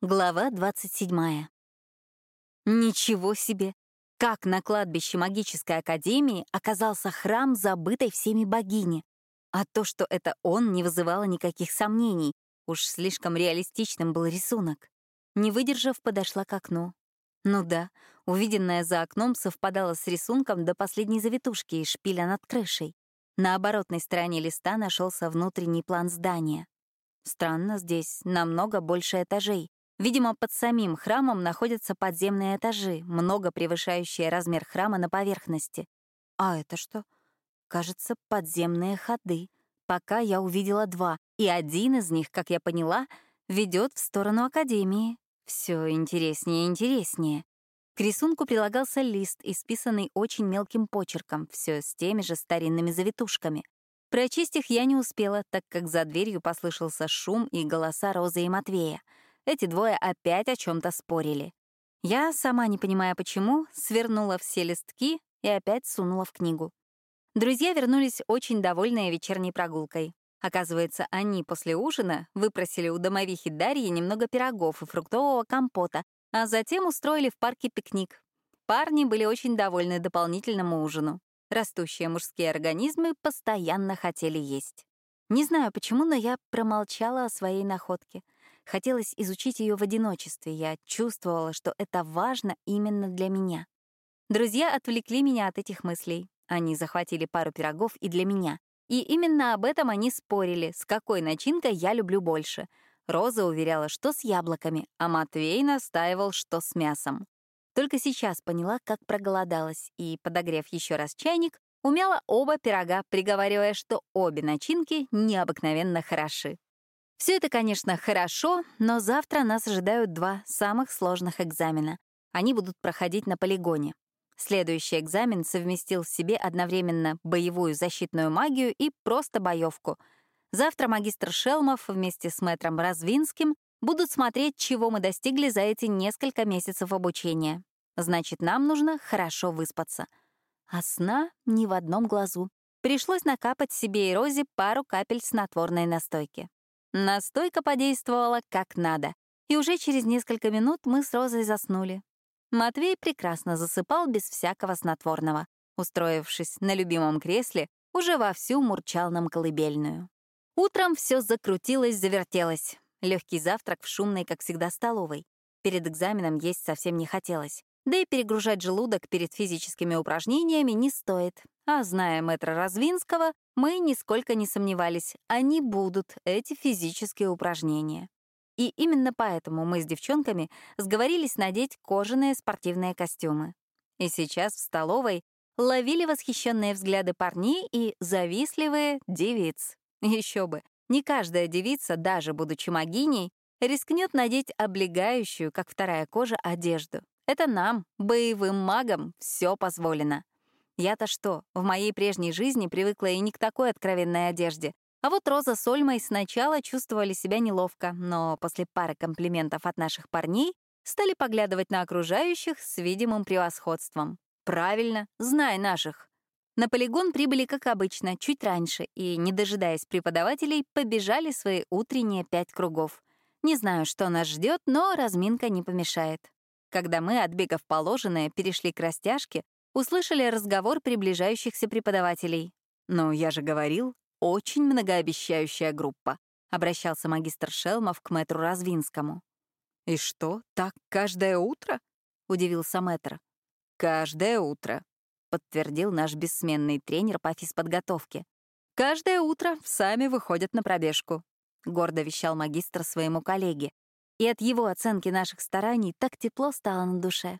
Глава 27. Ничего себе! Как на кладбище магической академии оказался храм забытой всеми богини. А то, что это он, не вызывало никаких сомнений. Уж слишком реалистичным был рисунок. Не выдержав, подошла к окну. Ну да, увиденное за окном совпадало с рисунком до последней завитушки и шпиля над крышей. На оборотной стороне листа нашелся внутренний план здания. Странно, здесь намного больше этажей. Видимо, под самим храмом находятся подземные этажи, много превышающие размер храма на поверхности. А это что? Кажется, подземные ходы. Пока я увидела два, и один из них, как я поняла, ведет в сторону Академии. Все интереснее и интереснее. К рисунку прилагался лист, исписанный очень мелким почерком, все с теми же старинными завитушками. Прочесть их я не успела, так как за дверью послышался шум и голоса Розы и Матвея — эти двое опять о чем то спорили. Я, сама не понимая почему, свернула все листки и опять сунула в книгу. Друзья вернулись очень довольные вечерней прогулкой. Оказывается, они после ужина выпросили у домовихи Дарьи немного пирогов и фруктового компота, а затем устроили в парке пикник. Парни были очень довольны дополнительному ужину. Растущие мужские организмы постоянно хотели есть. Не знаю почему, но я промолчала о своей находке — Хотелось изучить ее в одиночестве. Я чувствовала, что это важно именно для меня. Друзья отвлекли меня от этих мыслей. Они захватили пару пирогов и для меня. И именно об этом они спорили, с какой начинкой я люблю больше. Роза уверяла, что с яблоками, а Матвей настаивал, что с мясом. Только сейчас поняла, как проголодалась, и, подогрев еще раз чайник, умяла оба пирога, приговаривая, что обе начинки необыкновенно хороши. Все это, конечно, хорошо, но завтра нас ожидают два самых сложных экзамена. Они будут проходить на полигоне. Следующий экзамен совместил в себе одновременно боевую защитную магию и просто боевку. Завтра магистр Шелмов вместе с мэтром Развинским будут смотреть, чего мы достигли за эти несколько месяцев обучения. Значит, нам нужно хорошо выспаться. А сна ни в одном глазу. Пришлось накапать себе и Розе пару капель снотворной настойки. Настойка подействовала как надо, и уже через несколько минут мы с Розой заснули. Матвей прекрасно засыпал без всякого снотворного. Устроившись на любимом кресле, уже вовсю мурчал нам колыбельную. Утром все закрутилось, завертелось. Легкий завтрак в шумной, как всегда, столовой. Перед экзаменом есть совсем не хотелось. Да и перегружать желудок перед физическими упражнениями не стоит. А зная мэтра Развинского, мы нисколько не сомневались, они будут, эти физические упражнения. И именно поэтому мы с девчонками сговорились надеть кожаные спортивные костюмы. И сейчас в столовой ловили восхищенные взгляды парней и завистливые девиц. Еще бы, не каждая девица, даже будучи магиней, рискнет надеть облегающую, как вторая кожа, одежду. Это нам, боевым магам, все позволено. Я-то что, в моей прежней жизни привыкла и не к такой откровенной одежде. А вот Роза с Ольмой сначала чувствовали себя неловко, но после пары комплиментов от наших парней стали поглядывать на окружающих с видимым превосходством. Правильно, знай наших. На полигон прибыли, как обычно, чуть раньше и, не дожидаясь преподавателей, побежали свои утренние пять кругов. Не знаю, что нас ждет, но разминка не помешает. Когда мы, отбегав положенное, перешли к растяжке, услышали разговор приближающихся преподавателей. «Ну, я же говорил, очень многообещающая группа», — обращался магистр Шелмов к мэтру Развинскому. «И что, так каждое утро?» — удивился мэтр. «Каждое утро», — подтвердил наш бессменный тренер по физподготовке. «Каждое утро сами выходят на пробежку», — гордо вещал магистр своему коллеге. И от его оценки наших стараний так тепло стало на душе.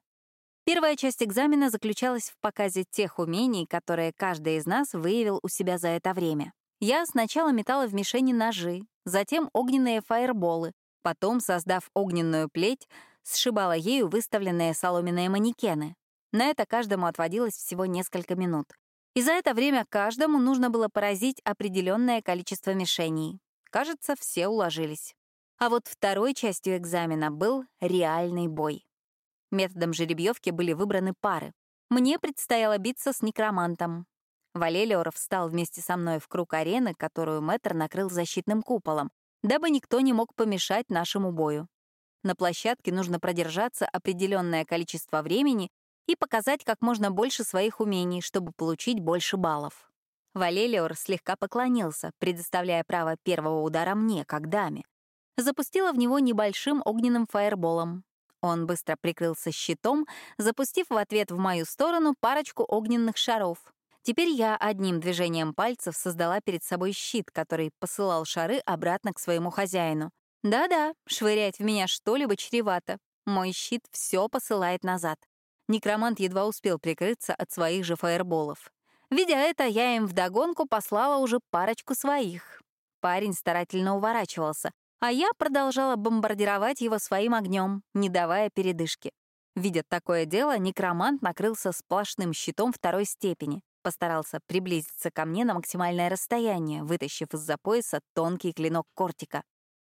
Первая часть экзамена заключалась в показе тех умений, которые каждый из нас выявил у себя за это время. Я сначала метала в мишени ножи, затем огненные фаерболы, потом, создав огненную плеть, сшибала ею выставленные соломенные манекены. На это каждому отводилось всего несколько минут. И за это время каждому нужно было поразить определенное количество мишеней. Кажется, все уложились. А вот второй частью экзамена был реальный бой. Методом жеребьевки были выбраны пары. Мне предстояло биться с некромантом. Валелиор встал вместе со мной в круг арены, которую мэтр накрыл защитным куполом, дабы никто не мог помешать нашему бою. На площадке нужно продержаться определенное количество времени и показать как можно больше своих умений, чтобы получить больше баллов. Валелиор слегка поклонился, предоставляя право первого удара мне, как даме. Запустила в него небольшим огненным фаерболом. Он быстро прикрылся щитом, запустив в ответ в мою сторону парочку огненных шаров. Теперь я одним движением пальцев создала перед собой щит, который посылал шары обратно к своему хозяину. Да-да, швырять в меня что-либо чревато. Мой щит все посылает назад. Некромант едва успел прикрыться от своих же фаерболов. Видя это, я им вдогонку послала уже парочку своих. Парень старательно уворачивался, а я продолжала бомбардировать его своим огнем, не давая передышки. Видя такое дело, некромант накрылся сплошным щитом второй степени, постарался приблизиться ко мне на максимальное расстояние, вытащив из-за пояса тонкий клинок кортика.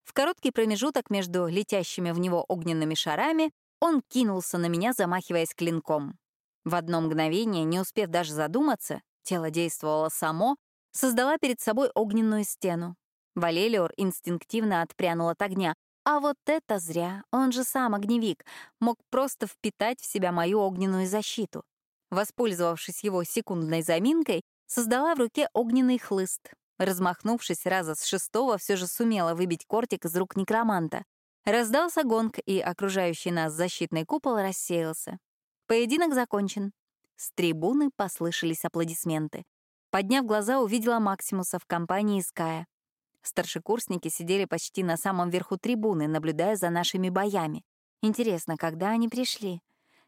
В короткий промежуток между летящими в него огненными шарами он кинулся на меня, замахиваясь клинком. В одно мгновение, не успев даже задуматься, тело действовало само, создала перед собой огненную стену. Валелиор инстинктивно отпрянул от огня. А вот это зря, он же сам огневик, мог просто впитать в себя мою огненную защиту. Воспользовавшись его секундной заминкой, создала в руке огненный хлыст. Размахнувшись раза с шестого, все же сумела выбить кортик из рук некроманта. Раздался гонг, и окружающий нас защитный купол рассеялся. Поединок закончен. С трибуны послышались аплодисменты. Подняв глаза, увидела Максимуса в компании Ская. Старшекурсники сидели почти на самом верху трибуны, наблюдая за нашими боями. Интересно, когда они пришли?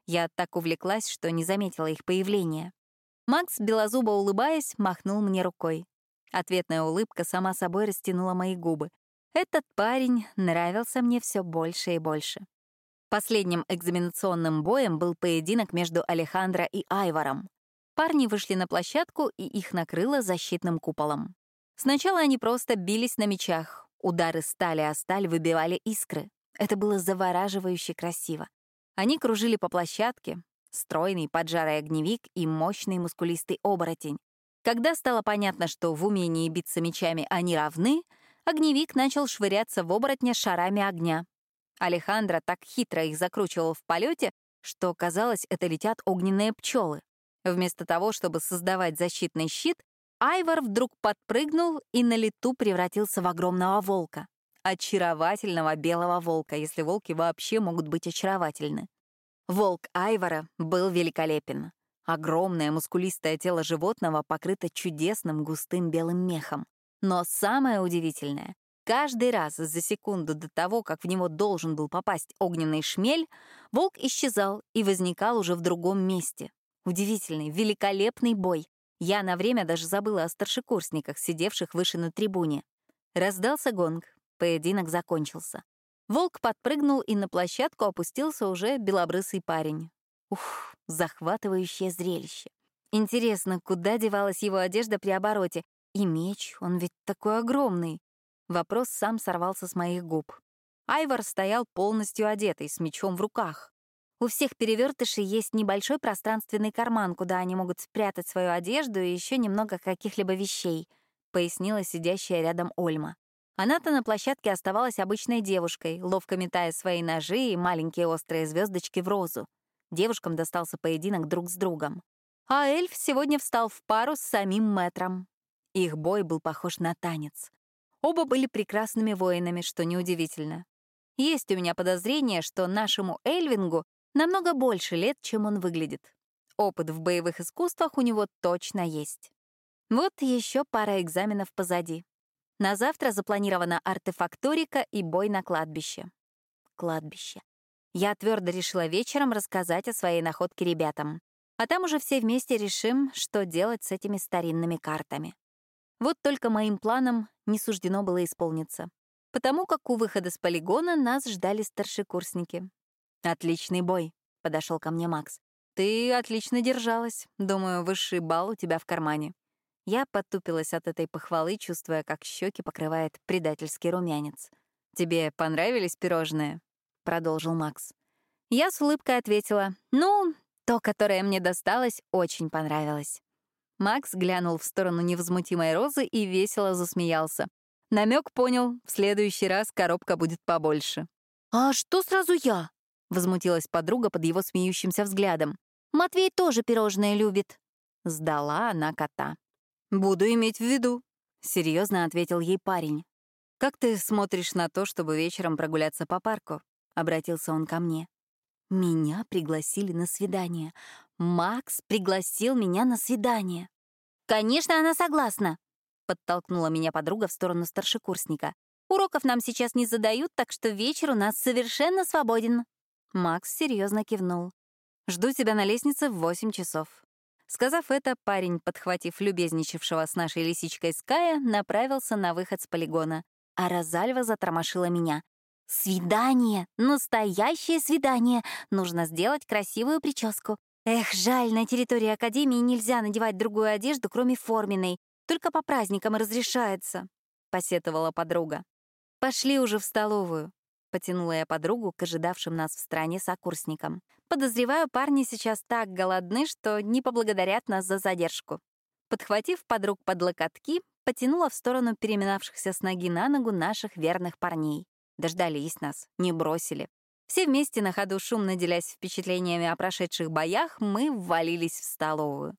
Я так увлеклась, что не заметила их появления. Макс, белозубо улыбаясь, махнул мне рукой. Ответная улыбка сама собой растянула мои губы. Этот парень нравился мне все больше и больше. Последним экзаменационным боем был поединок между Алехандро и Айваром. Парни вышли на площадку, и их накрыло защитным куполом. Сначала они просто бились на мечах. Удары стали о сталь выбивали искры. Это было завораживающе красиво. Они кружили по площадке, стройный поджарый огневик и мощный мускулистый оборотень. Когда стало понятно, что в умении биться мечами они равны — огневик начал швыряться в оборотня шарами огня. Алехандро так хитро их закручивал в полете, что, казалось, это летят огненные пчелы. Вместо того, чтобы создавать защитный щит, Айвар вдруг подпрыгнул и на лету превратился в огромного волка. Очаровательного белого волка, если волки вообще могут быть очаровательны. Волк Айвара был великолепен. Огромное мускулистое тело животного покрыто чудесным густым белым мехом. Но самое удивительное, каждый раз за секунду до того, как в него должен был попасть огненный шмель, волк исчезал и возникал уже в другом месте. Удивительный, великолепный бой. Я на время даже забыла о старшекурсниках, сидевших выше на трибуне. Раздался гонг, поединок закончился. Волк подпрыгнул, и на площадку опустился уже белобрысый парень. Ух, захватывающее зрелище. Интересно, куда девалась его одежда при обороте, и меч, он ведь такой огромный. Вопрос сам сорвался с моих губ. Айвар стоял полностью одетый, с мечом в руках. У всех перевертышей есть небольшой пространственный карман, куда они могут спрятать свою одежду и еще немного каких-либо вещей, пояснила сидящая рядом Ольма. Она-то на площадке оставалась обычной девушкой, ловко метая свои ножи и маленькие острые звездочки в розу. Девушкам достался поединок друг с другом. А эльф сегодня встал в пару с самим мэтром. Их бой был похож на танец. Оба были прекрасными воинами, что неудивительно. Есть у меня подозрение, что нашему Эльвингу намного больше лет, чем он выглядит. Опыт в боевых искусствах у него точно есть. Вот еще пара экзаменов позади. На завтра запланирована артефакторика и бой на кладбище. Кладбище. Я твердо решила вечером рассказать о своей находке ребятам. А там уже все вместе решим, что делать с этими старинными картами. Вот только моим планам не суждено было исполниться. Потому как у выхода с полигона нас ждали старшекурсники. «Отличный бой», — подошел ко мне Макс. «Ты отлично держалась. Думаю, высший балл у тебя в кармане». Я потупилась от этой похвалы, чувствуя, как щеки покрывает предательский румянец. «Тебе понравились пирожные?» — продолжил Макс. Я с улыбкой ответила, «Ну, то, которое мне досталось, очень понравилось». Макс глянул в сторону невозмутимой розы и весело засмеялся. Намек понял, в следующий раз коробка будет побольше. «А что сразу я?» — возмутилась подруга под его смеющимся взглядом. «Матвей тоже пирожное любит». Сдала она кота. «Буду иметь в виду», — серьезно ответил ей парень. «Как ты смотришь на то, чтобы вечером прогуляться по парку?» — обратился он ко мне. Меня пригласили на свидание. Макс пригласил меня на свидание. «Конечно, она согласна», — подтолкнула меня подруга в сторону старшекурсника. «Уроков нам сейчас не задают, так что вечер у нас совершенно свободен». Макс серьезно кивнул. «Жду тебя на лестнице в восемь часов». Сказав это, парень, подхватив любезничавшего с нашей лисичкой Ская, направился на выход с полигона, а Розальва затормошила меня. «Свидание! Настоящее свидание! Нужно сделать красивую прическу. Эх, жаль, на территории Академии нельзя надевать другую одежду, кроме форменной. Только по праздникам разрешается», — посетовала подруга. «Пошли уже в столовую», — потянула я подругу к ожидавшим нас в стране сокурсникам. «Подозреваю, парни сейчас так голодны, что не поблагодарят нас за задержку». Подхватив подруг под локотки, потянула в сторону переминавшихся с ноги на ногу наших верных парней. Дождались нас, не бросили. Все вместе на ходу шумно делясь впечатлениями о прошедших боях, мы ввалились в столовую.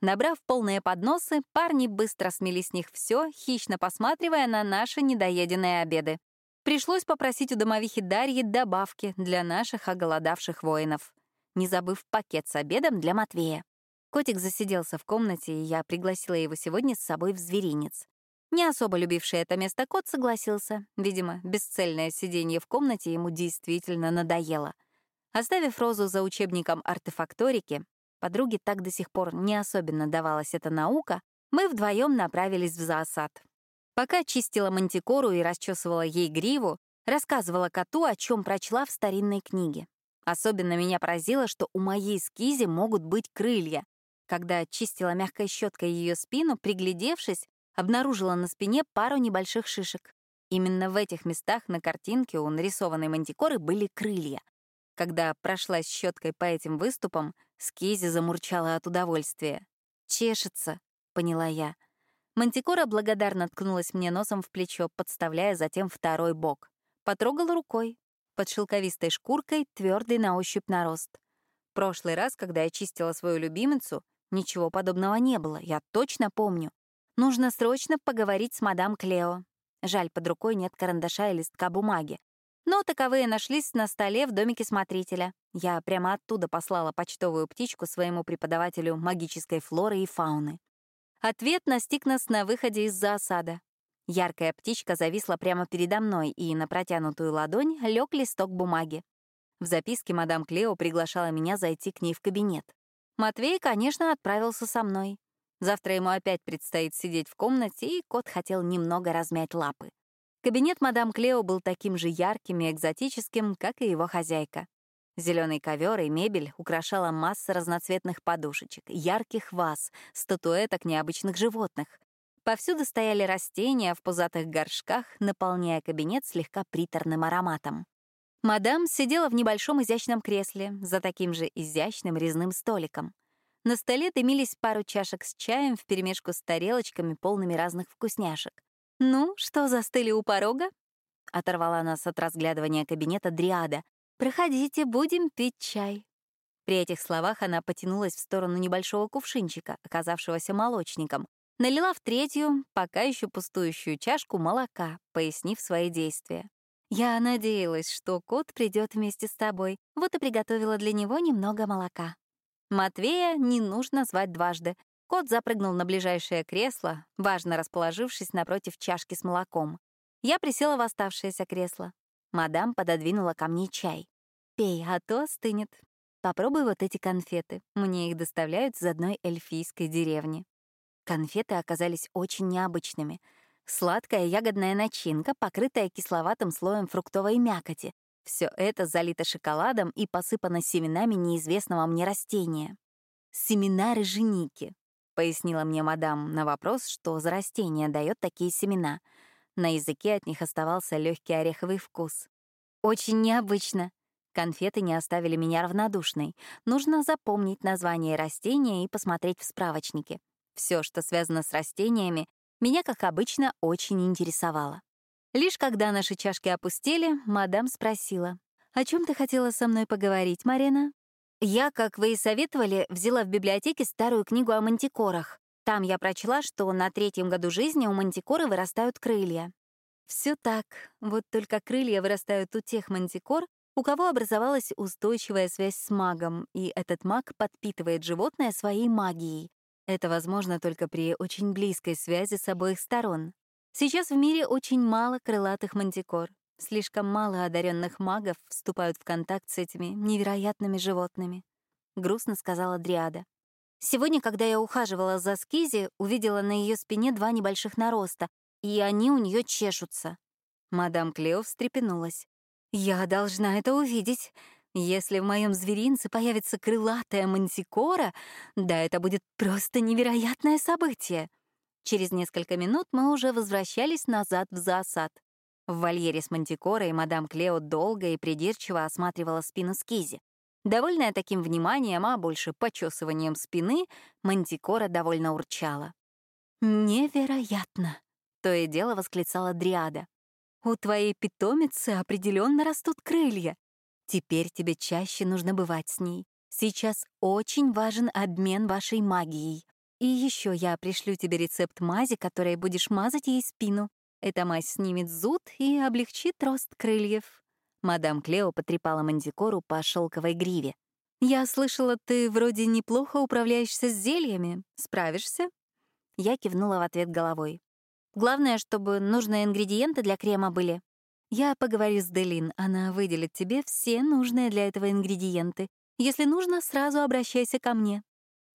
Набрав полные подносы, парни быстро смели с них все, хищно посматривая на наши недоеденные обеды. Пришлось попросить у домовихи Дарьи добавки для наших оголодавших воинов, не забыв пакет с обедом для Матвея. Котик засиделся в комнате, и я пригласила его сегодня с собой в зверинец. Не особо любивший это место кот согласился. Видимо, бесцельное сиденье в комнате ему действительно надоело. Оставив Розу за учебником артефакторики, подруге так до сих пор не особенно давалась эта наука, мы вдвоем направились в зоосад. Пока чистила мантикору и расчесывала ей гриву, рассказывала коту, о чем прочла в старинной книге. Особенно меня поразило, что у моей скизи могут быть крылья. Когда чистила мягкой щеткой ее спину, приглядевшись, обнаружила на спине пару небольших шишек. Именно в этих местах на картинке у нарисованной мантикоры были крылья. Когда прошлась щеткой по этим выступам, Скизи замурчала от удовольствия. «Чешется», — поняла я. Мантикора благодарно ткнулась мне носом в плечо, подставляя затем второй бок. Потрогала рукой. Под шелковистой шкуркой твердый на ощупь нарост. Прошлый раз, когда я чистила свою любимицу, ничего подобного не было, я точно помню. Нужно срочно поговорить с мадам Клео. Жаль, под рукой нет карандаша и листка бумаги. Но таковые нашлись на столе в домике смотрителя. Я прямо оттуда послала почтовую птичку своему преподавателю магической флоры и фауны. Ответ настиг нас на выходе из засада. Яркая птичка зависла прямо передо мной, и на протянутую ладонь лег листок бумаги. В записке мадам Клео приглашала меня зайти к ней в кабинет. Матвей, конечно, отправился со мной. Завтра ему опять предстоит сидеть в комнате, и кот хотел немного размять лапы. Кабинет мадам Клео был таким же ярким и экзотическим, как и его хозяйка. Зеленый ковер и мебель украшала масса разноцветных подушечек, ярких ваз, статуэток необычных животных. Повсюду стояли растения в пузатых горшках, наполняя кабинет слегка приторным ароматом. Мадам сидела в небольшом изящном кресле за таким же изящным резным столиком. На столе дымились пару чашек с чаем вперемешку с тарелочками, полными разных вкусняшек. «Ну, что, застыли у порога?» — оторвала нас от разглядывания кабинета Дриада. «Проходите, будем пить чай». При этих словах она потянулась в сторону небольшого кувшинчика, оказавшегося молочником, налила в третью, пока еще пустующую чашку молока, пояснив свои действия. «Я надеялась, что кот придет вместе с тобой, вот и приготовила для него немного молока». Матвея не нужно звать дважды. Кот запрыгнул на ближайшее кресло, важно расположившись напротив чашки с молоком. Я присела в оставшееся кресло. Мадам пододвинула ко мне чай. «Пей, а то остынет. Попробуй вот эти конфеты. Мне их доставляют из одной эльфийской деревни». Конфеты оказались очень необычными. Сладкая ягодная начинка, покрытая кисловатым слоем фруктовой мякоти, все это залито шоколадом и посыпано семенами неизвестного мне растения. «Семена рыженики», — пояснила мне мадам на вопрос, что за растение дает такие семена. На языке от них оставался легкий ореховый вкус. «Очень необычно», Конфеты не оставили меня равнодушной. Нужно запомнить название растения и посмотреть в справочнике. Все, что связано с растениями, меня, как обычно, очень интересовало. Лишь когда наши чашки опустили, мадам спросила, «О чем ты хотела со мной поговорить, Марина?» Я, как вы и советовали, взяла в библиотеке старую книгу о мантикорах. Там я прочла, что на третьем году жизни у мантикоры вырастают крылья. Все так, вот только крылья вырастают у тех мантикор, у кого образовалась устойчивая связь с магом, и этот маг подпитывает животное своей магией. Это возможно только при очень близкой связи с обоих сторон. Сейчас в мире очень мало крылатых мантикор. Слишком мало одаренных магов вступают в контакт с этими невероятными животными. Грустно сказала Дриада. Сегодня, когда я ухаживала за Скизи, увидела на ее спине два небольших нароста, и они у нее чешутся. Мадам Клео встрепенулась. «Я должна это увидеть. Если в моем зверинце появится крылатая мантикора, да это будет просто невероятное событие». Через несколько минут мы уже возвращались назад в зоосад. В вольере с мантикорой мадам Клео долго и придирчиво осматривала спину Скизи. Довольная таким вниманием, а больше почесыванием спины, мантикора довольно урчала. «Невероятно!» — то и дело восклицала Дриада. «У твоей питомицы определенно растут крылья. Теперь тебе чаще нужно бывать с ней. Сейчас очень важен обмен вашей магией. И еще я пришлю тебе рецепт мази, которой будешь мазать ей спину. Эта мазь снимет зуд и облегчит рост крыльев. Мадам Клео потрепала Мандикору по шелковой гриве. «Я слышала, ты вроде неплохо управляешься с зельями. Справишься?» Я кивнула в ответ головой. «Главное, чтобы нужные ингредиенты для крема были. Я поговорю с Делин, она выделит тебе все нужные для этого ингредиенты. Если нужно, сразу обращайся ко мне».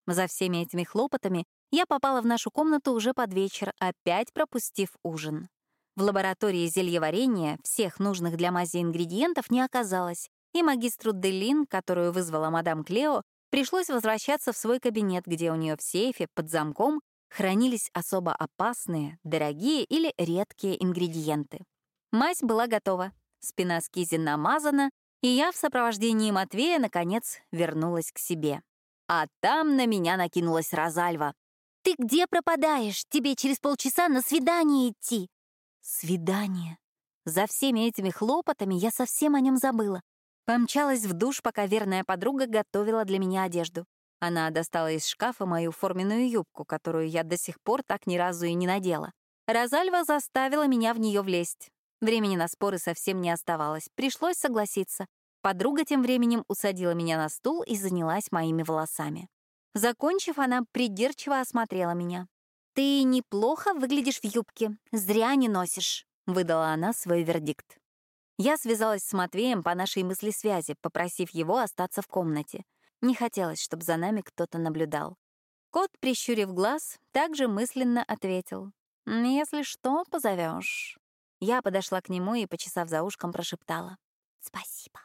За всеми этими хлопотами я попала в нашу комнату уже под вечер, опять пропустив ужин. В лаборатории зельеварения всех нужных для мази ингредиентов не оказалось, и магистру Делин, которую вызвала мадам Клео, пришлось возвращаться в свой кабинет, где у нее в сейфе под замком хранились особо опасные, дорогие или редкие ингредиенты. Мазь была готова, спина скизи намазана, и я в сопровождении Матвея, наконец, вернулась к себе. А там на меня накинулась Розальва. «Ты где пропадаешь? Тебе через полчаса на свидание идти!» Свидание. За всеми этими хлопотами я совсем о нем забыла. Помчалась в душ, пока верная подруга готовила для меня одежду. Она достала из шкафа мою форменную юбку, которую я до сих пор так ни разу и не надела. Розальва заставила меня в нее влезть. Времени на споры совсем не оставалось, пришлось согласиться. Подруга тем временем усадила меня на стул и занялась моими волосами. Закончив, она придирчиво осмотрела меня. «Ты неплохо выглядишь в юбке, зря не носишь», — выдала она свой вердикт. Я связалась с Матвеем по нашей мыслесвязи, попросив его остаться в комнате. Не хотелось, чтобы за нами кто-то наблюдал. Кот, прищурив глаз, также мысленно ответил. «Если что, позовешь. Я подошла к нему и, почесав за ушком, прошептала. «Спасибо».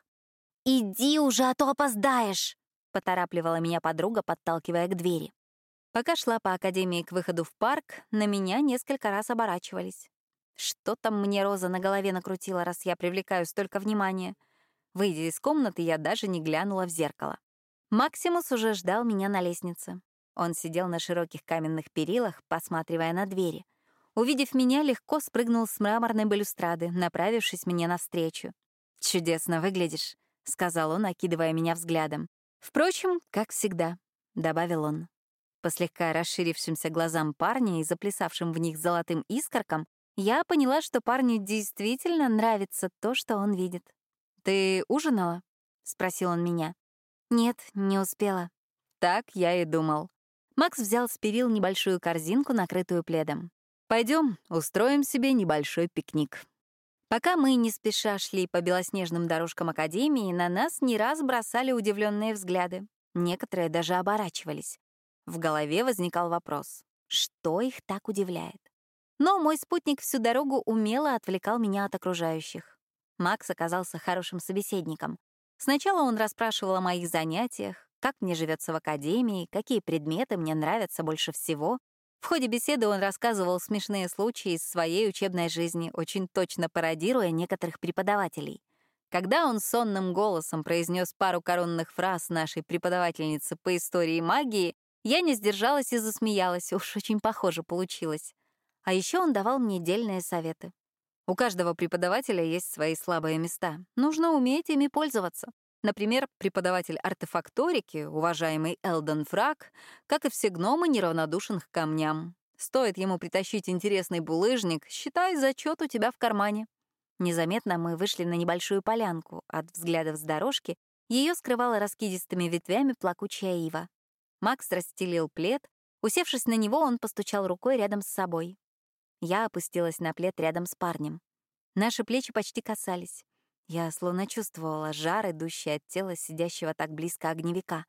«Иди уже, а то опоздаешь!» — поторапливала меня подруга, подталкивая к двери. Пока шла по академии к выходу в парк, на меня несколько раз оборачивались. Что там мне Роза на голове накрутила, раз я привлекаю столько внимания? Выйдя из комнаты, я даже не глянула в зеркало. Максимус уже ждал меня на лестнице. Он сидел на широких каменных перилах, посматривая на двери. Увидев меня, легко спрыгнул с мраморной балюстрады, направившись мне навстречу. «Чудесно выглядишь», — сказал он, окидывая меня взглядом. «Впрочем, как всегда», — добавил он. По слегка расширившимся глазам парня и заплясавшим в них золотым искоркам, я поняла, что парню действительно нравится то, что он видит. «Ты ужинала?» — спросил он меня. «Нет, не успела». Так я и думал. Макс взял с перил небольшую корзинку, накрытую пледом. Пойдем, устроим себе небольшой пикник. Пока мы не спеша шли по белоснежным дорожкам Академии, на нас не раз бросали удивленные взгляды. Некоторые даже оборачивались. В голове возникал вопрос, что их так удивляет? Но мой спутник всю дорогу умело отвлекал меня от окружающих. Макс оказался хорошим собеседником. Сначала он расспрашивал о моих занятиях, как мне живется в академии, какие предметы мне нравятся больше всего. В ходе беседы он рассказывал смешные случаи из своей учебной жизни, очень точно пародируя некоторых преподавателей. Когда он сонным голосом произнес пару коронных фраз нашей преподавательницы по истории магии, я не сдержалась и засмеялась, уж очень похоже получилось. А еще он давал мне дельные советы. У каждого преподавателя есть свои слабые места. Нужно уметь ими пользоваться. Например, преподаватель артефакторики, уважаемый Элден Фраг, как и все гномы, неравнодушен к камням. Стоит ему притащить интересный булыжник, считай, зачет у тебя в кармане. Незаметно мы вышли на небольшую полянку. От взглядов с дорожки ее скрывала раскидистыми ветвями плакучая ива. Макс расстелил плед. Усевшись на него, он постучал рукой рядом с собой. Я опустилась на плед рядом с парнем. Наши плечи почти касались. Я словно чувствовала жар, идущий от тела сидящего так близко огневика.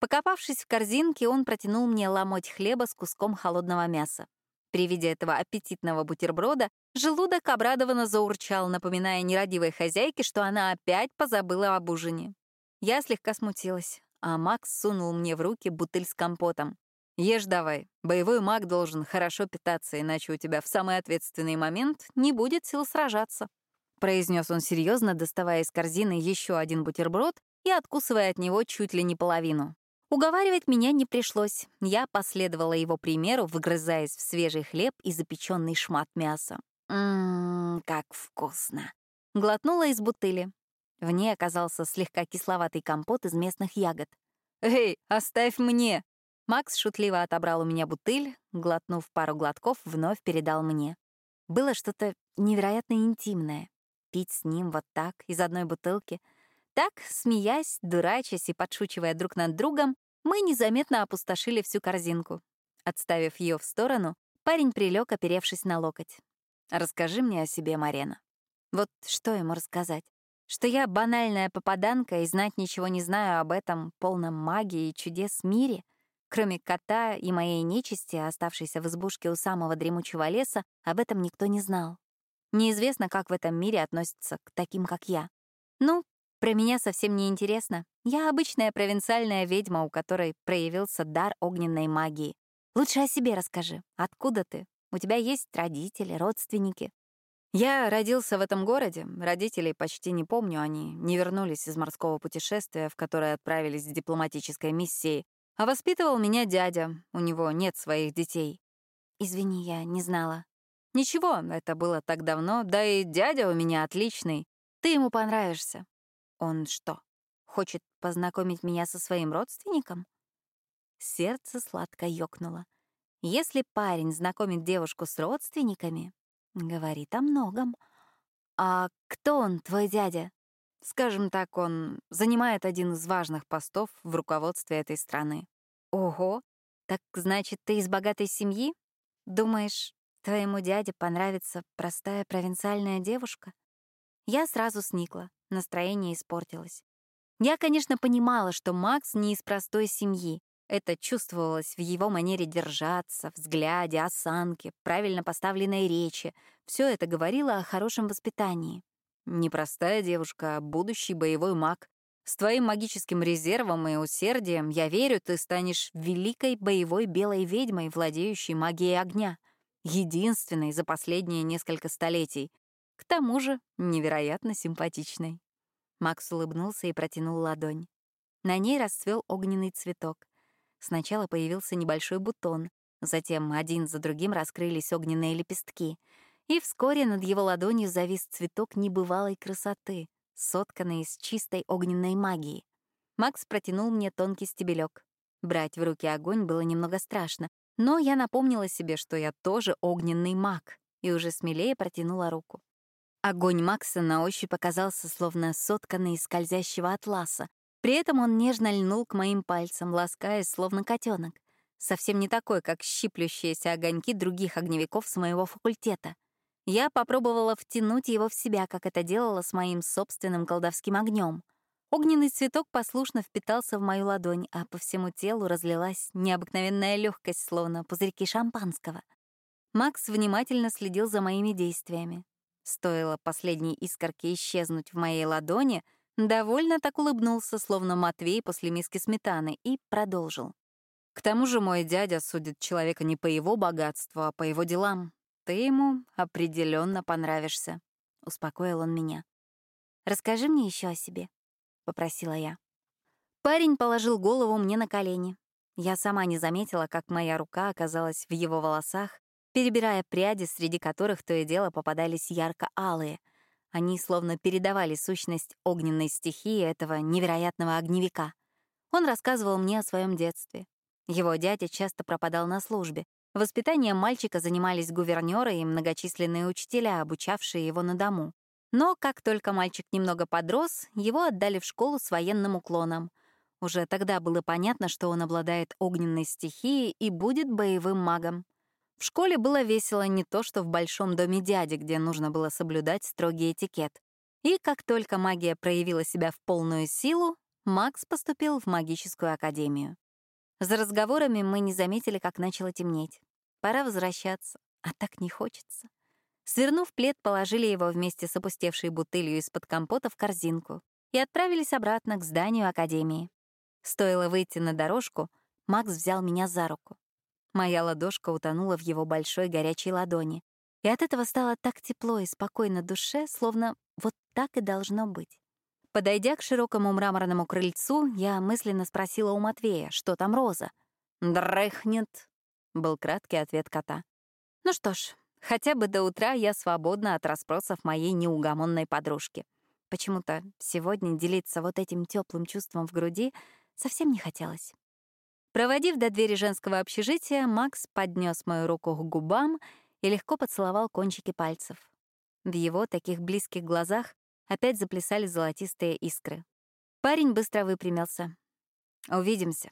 Покопавшись в корзинке, он протянул мне ломоть хлеба с куском холодного мяса. При виде этого аппетитного бутерброда желудок обрадованно заурчал, напоминая нерадивой хозяйке, что она опять позабыла об ужине. Я слегка смутилась, а Макс сунул мне в руки бутыль с компотом. «Ешь давай. Боевой маг должен хорошо питаться, иначе у тебя в самый ответственный момент не будет сил сражаться», — произнес он серьезно, доставая из корзины еще один бутерброд и откусывая от него чуть ли не половину. Уговаривать меня не пришлось. Я последовала его примеру, выгрызаясь в свежий хлеб и запеченный шмат мяса. Ммм, как вкусно. Глотнула из бутыли. В ней оказался слегка кисловатый компот из местных ягод. «Эй, оставь мне!» Макс шутливо отобрал у меня бутыль, глотнув пару глотков, вновь передал мне. Было что-то невероятно интимное. Пить с ним вот так, из одной бутылки. Так, смеясь, дурачась и подшучивая друг над другом, мы незаметно опустошили всю корзинку. Отставив ее в сторону, парень прилег, оперевшись на локоть. «Расскажи мне о себе, Марена». Вот что ему рассказать? Что я банальная попаданка и знать ничего не знаю об этом полном магии и чудес мире? Кроме кота и моей нечисти, оставшейся в избушке у самого дремучего леса, об этом никто не знал. Неизвестно, как в этом мире относятся к таким, как я. Ну, про меня совсем не интересно. Я обычная провинциальная ведьма, у которой проявился дар огненной магии. Лучше о себе расскажи. Откуда ты? У тебя есть родители, родственники? Я родился в этом городе. Родителей почти не помню, они не вернулись из морского путешествия, в которое отправились с дипломатической миссией. А воспитывал меня дядя, у него нет своих детей. Извини, я не знала. Ничего, это было так давно, да и дядя у меня отличный. Ты ему понравишься. Он что, хочет познакомить меня со своим родственником? Сердце сладко ёкнуло. Если парень знакомит девушку с родственниками, говорит о многом. А кто он, твой дядя? Скажем так, он занимает один из важных постов в руководстве этой страны. Ого, так значит, ты из богатой семьи? Думаешь, твоему дяде понравится простая провинциальная девушка? Я сразу сникла. Настроение испортилось. Я, конечно, понимала, что Макс не из простой семьи. Это чувствовалось в его манере держаться, взгляде, осанке, правильно поставленной речи. Все это говорило о хорошем воспитании. Непростая девушка, а будущий боевой маг. С твоим магическим резервом и усердием, я верю, ты станешь великой боевой белой ведьмой, владеющей магией огня. Единственной за последние несколько столетий. К тому же невероятно симпатичной. Макс улыбнулся и протянул ладонь. На ней расцвел огненный цветок. Сначала появился небольшой бутон, затем один за другим раскрылись огненные лепестки, и вскоре над его ладонью завис цветок небывалой красоты, сотканный из чистой огненной магии. Макс протянул мне тонкий стебелек. Брать в руки огонь было немного страшно, но я напомнила себе, что я тоже огненный маг, и уже смелее протянула руку. Огонь Макса на ощупь оказался словно сотканный из скользящего атласа. При этом он нежно льнул к моим пальцам, ласкаясь, словно котенок. Совсем не такой, как щиплющиеся огоньки других огневиков с моего факультета. Я попробовала втянуть его в себя, как это делала с моим собственным колдовским огнем. Огненный цветок послушно впитался в мою ладонь, а по всему телу разлилась необыкновенная легкость, словно пузырьки шампанского. Макс внимательно следил за моими действиями. Стоило последней искорке исчезнуть в моей ладони, довольно так улыбнулся, словно Матвей после миски сметаны, и продолжил. «К тому же мой дядя судит человека не по его богатству, а по его делам. Ты ему определенно понравишься», — успокоил он меня. «Расскажи мне еще о себе», — попросила я. Парень положил голову мне на колени. Я сама не заметила, как моя рука оказалась в его волосах, перебирая пряди, среди которых то и дело попадались ярко-алые. Они словно передавали сущность огненной стихии этого невероятного огневика. Он рассказывал мне о своем детстве. Его дядя часто пропадал на службе. Воспитанием мальчика занимались гувернёры и многочисленные учителя, обучавшие его на дому. Но как только мальчик немного подрос, его отдали в школу с военным уклоном. Уже тогда было понятно, что он обладает огненной стихией и будет боевым магом. В школе было весело не то, что в большом доме дяди, где нужно было соблюдать строгий этикет. И как только магия проявила себя в полную силу, Макс поступил в магическую академию. За разговорами мы не заметили, как начало темнеть. Пора возвращаться, а так не хочется. Свернув плед, положили его вместе с опустевшей бутылью из-под компота в корзинку и отправились обратно к зданию академии. Стоило выйти на дорожку, Макс взял меня за руку. Моя ладошка утонула в его большой горячей ладони. И от этого стало так тепло и спокойно душе, словно вот так и должно быть. Подойдя к широкому мраморному крыльцу, я мысленно спросила у Матвея, что там Роза. «Дрыхнет», — был краткий ответ кота. «Ну что ж, хотя бы до утра я свободна от расспросов моей неугомонной подружки. Почему-то сегодня делиться вот этим теплым чувством в груди совсем не хотелось. Проводив до двери женского общежития, Макс поднес мою руку к губам и легко поцеловал кончики пальцев. В его таких близких глазах опять заплясали золотистые искры. Парень быстро выпрямился. «Увидимся».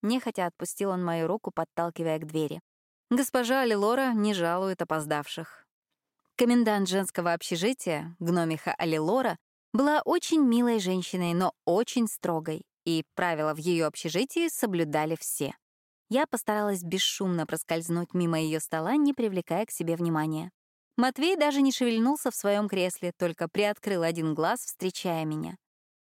Нехотя отпустил он мою руку, подталкивая к двери. Госпожа Алилора не жалует опоздавших. Комендант женского общежития, гномиха Алилора, была очень милой женщиной, но очень строгой, и правила в ее общежитии соблюдали все. Я постаралась бесшумно проскользнуть мимо ее стола, не привлекая к себе внимания. Матвей даже не шевельнулся в своем кресле, только приоткрыл один глаз, встречая меня.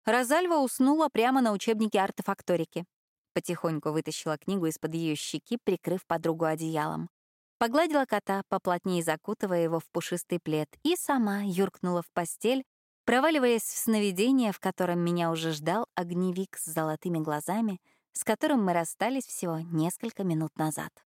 Розальва уснула прямо на учебнике артефакторики. Потихоньку вытащила книгу из-под ее щеки, прикрыв подругу одеялом. Погладила кота, поплотнее закутывая его в пушистый плед, и сама юркнула в постель, проваливаясь в сновидение, в котором меня уже ждал огневик с золотыми глазами, с которым мы расстались всего несколько минут назад.